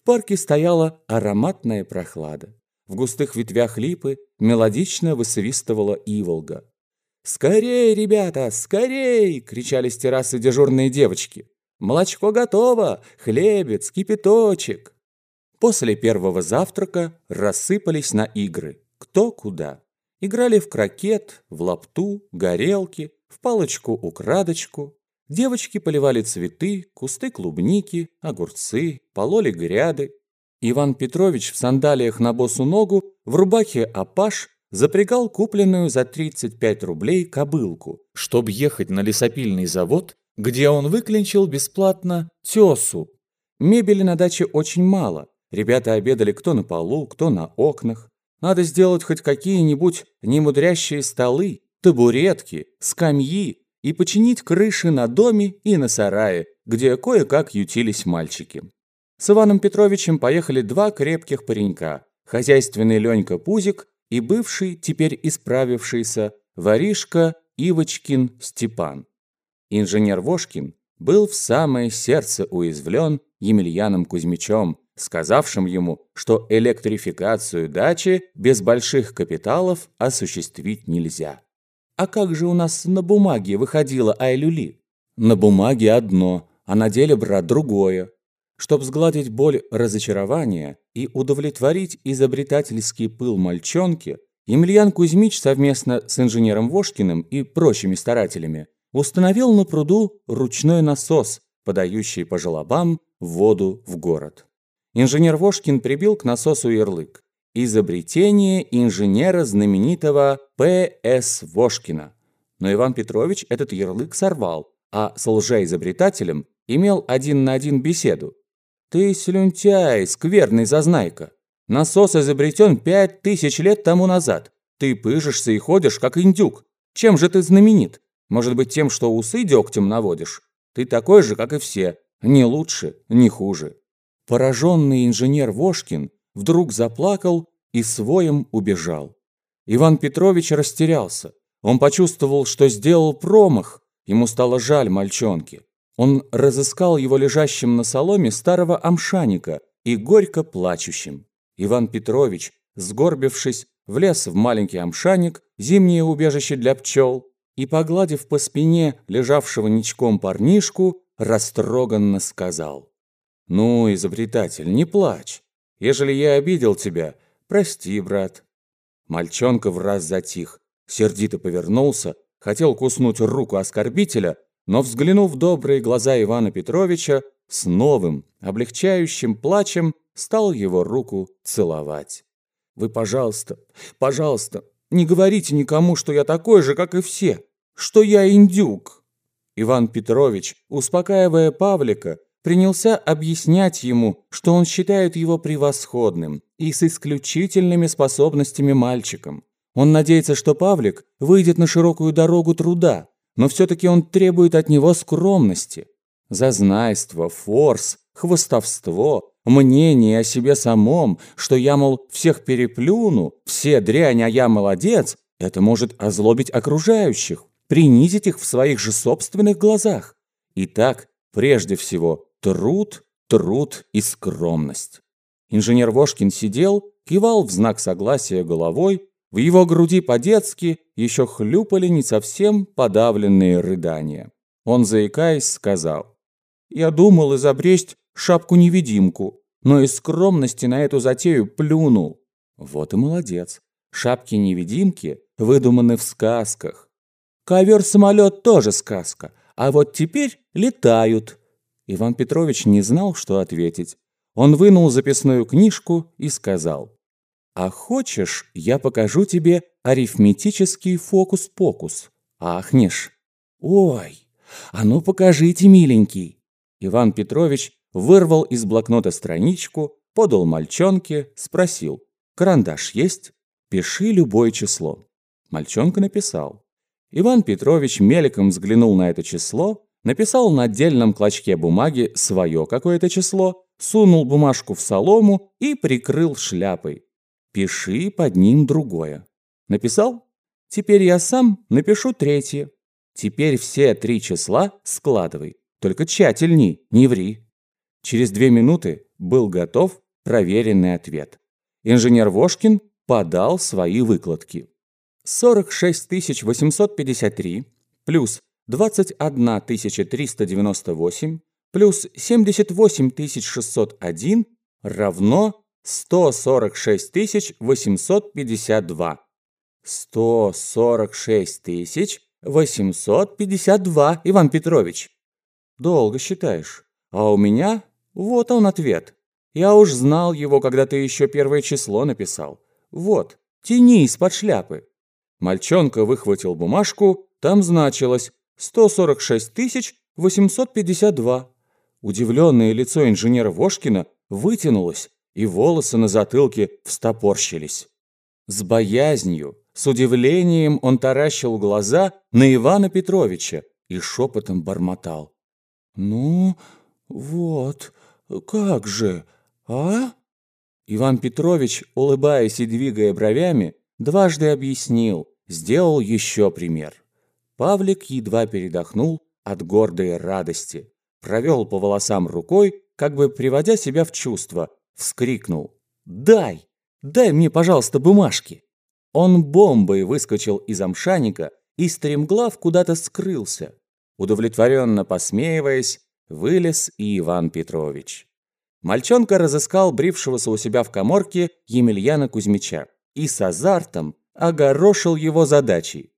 в парке стояла ароматная прохлада. В густых ветвях липы мелодично высвистывала иволга. «Скорей, ребята, скорей!» — кричали с террасы дежурные девочки. «Молочко готово! Хлебец, кипяточек!» После первого завтрака рассыпались на игры. Кто куда. Играли в крокет, в лапту, горелки, в палочку-украдочку. Девочки поливали цветы, кусты клубники, огурцы, пололи гряды. Иван Петрович в сандалиях на босу ногу, в рубахе апаш, запрягал купленную за 35 рублей кобылку, чтобы ехать на лесопильный завод, где он выклинчил бесплатно тесу. Мебели на даче очень мало, Ребята обедали кто на полу, кто на окнах. Надо сделать хоть какие-нибудь немудрящие столы, табуретки, скамьи и починить крыши на доме и на сарае, где кое-как ютились мальчики. С Иваном Петровичем поехали два крепких паренька, хозяйственный Ленька Пузик и бывший, теперь исправившийся, воришка Ивочкин Степан. Инженер Вошкин был в самое сердце уязвлен Емельяном Кузьмичем, сказавшим ему, что электрификацию дачи без больших капиталов осуществить нельзя. А как же у нас на бумаге выходило Айлюли? На бумаге одно, а на деле, брат, другое. Чтоб сгладить боль разочарования и удовлетворить изобретательский пыл мальчонки, Емельян Кузьмич совместно с инженером Вошкиным и прочими старателями установил на пруду ручной насос, подающий по желобам воду в город. Инженер Вошкин прибил к насосу ярлык. Изобретение инженера знаменитого П.С. Вошкина. Но Иван Петрович этот ярлык сорвал, а с лжеизобретателем имел один на один беседу. «Ты слюнтяй, скверный зазнайка. Насос изобретен пять тысяч лет тому назад. Ты пыжишься и ходишь, как индюк. Чем же ты знаменит? Может быть, тем, что усы дегтем наводишь? Ты такой же, как и все. Не лучше, не хуже. Пораженный инженер Вошкин вдруг заплакал и своим убежал. Иван Петрович растерялся. Он почувствовал, что сделал промах. Ему стало жаль мальчонки. Он разыскал его лежащим на соломе старого амшаника и горько плачущим. Иван Петрович, сгорбившись, влез в маленький амшаник, зимнее убежище для пчел, и, погладив по спине лежавшего ничком парнишку, растроганно сказал. «Ну, изобретатель, не плачь. Ежели я обидел тебя, прости, брат». Мальчонка в раз затих, сердито повернулся, хотел куснуть руку оскорбителя, но, взглянув в добрые глаза Ивана Петровича, с новым, облегчающим плачем стал его руку целовать. «Вы, пожалуйста, пожалуйста, не говорите никому, что я такой же, как и все, что я индюк». Иван Петрович, успокаивая Павлика, принялся объяснять ему, что он считает его превосходным и с исключительными способностями мальчиком. Он надеется, что Павлик выйдет на широкую дорогу труда, но все-таки он требует от него скромности. Зазнайство, форс, хвостовство, мнение о себе самом, что я, мол, всех переплюну, все дрянь, а я молодец, это может озлобить окружающих, принизить их в своих же собственных глазах. Итак, прежде всего, Труд, труд и скромность. Инженер Вошкин сидел, кивал в знак согласия головой, в его груди по-детски еще хлюпали не совсем подавленные рыдания. Он, заикаясь, сказал, «Я думал изобресть шапку-невидимку, но из скромности на эту затею плюнул». Вот и молодец. Шапки-невидимки выдуманы в сказках. Ковер-самолет тоже сказка, а вот теперь летают. Иван Петрович не знал, что ответить. Он вынул записную книжку и сказал, «А хочешь, я покажу тебе арифметический фокус-покус? Ахнешь!» «Ой, а ну покажите, миленький!» Иван Петрович вырвал из блокнота страничку, подал мальчонке, спросил, «Карандаш есть? Пиши любое число». Мальчонка написал. Иван Петрович мельком взглянул на это число, написал на отдельном клочке бумаги свое какое-то число, сунул бумажку в солому и прикрыл шляпой. Пиши под ним другое. Написал? Теперь я сам напишу третье. Теперь все три числа складывай. Только тщательней, не ври. Через две минуты был готов проверенный ответ. Инженер Вошкин подал свои выкладки. 46 853 плюс 21 398 плюс 78 601 равно 146 852. 146 852, Иван Петрович. Долго считаешь. А у меня вот он ответ. Я уж знал его, когда ты еще первое число написал. Вот, тяни из-под шляпы. Мальчонка выхватил бумажку, там значилось 146 852. Удивленное лицо инженера Вошкина вытянулось, и волосы на затылке встопорщились. С боязнью, с удивлением он таращил глаза на Ивана Петровича и шепотом бормотал. «Ну, вот, как же, а?» Иван Петрович, улыбаясь и двигая бровями, дважды объяснил, сделал еще пример. Павлик едва передохнул от гордой радости, провел по волосам рукой, как бы приводя себя в чувство, вскрикнул «Дай! Дай мне, пожалуйста, бумажки!» Он бомбой выскочил из амшаника и стремглав куда-то скрылся. Удовлетворенно посмеиваясь, вылез и Иван Петрович. Мальчонка разыскал брившегося у себя в коморке Емельяна Кузьмича и с азартом огорошил его задачей.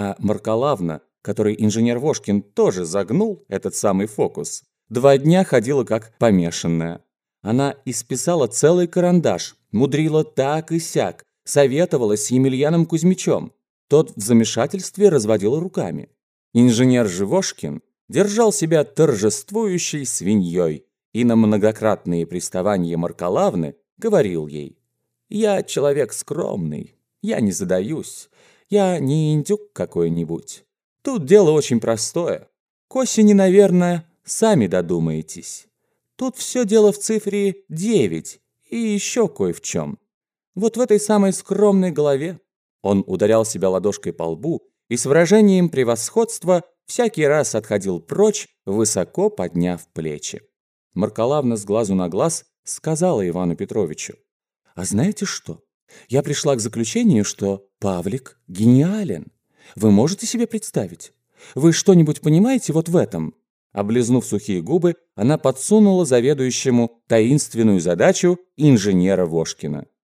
А Маркалавна, который инженер Вошкин тоже загнул этот самый фокус, два дня ходила как помешанная. Она исписала целый карандаш, мудрила так и сяк, советовалась с Емельяном Кузьмичем. Тот в замешательстве разводил руками. Инженер Живошкин держал себя торжествующей свиньей и на многократные приставания Маркалавны говорил ей «Я человек скромный, я не задаюсь, я не индюк какой-нибудь. Тут дело очень простое. К осени, наверное, сами додумаетесь. Тут все дело в цифре 9 и еще кое в чем. Вот в этой самой скромной голове он ударял себя ладошкой по лбу и с выражением превосходства всякий раз отходил прочь, высоко подняв плечи. Маркалавна с глазу на глаз сказала Ивану Петровичу, «А знаете что? Я пришла к заключению, что Павлик гениален. Вы можете себе представить? Вы что-нибудь понимаете вот в этом?» Облизнув сухие губы, она подсунула заведующему таинственную задачу инженера Вошкина.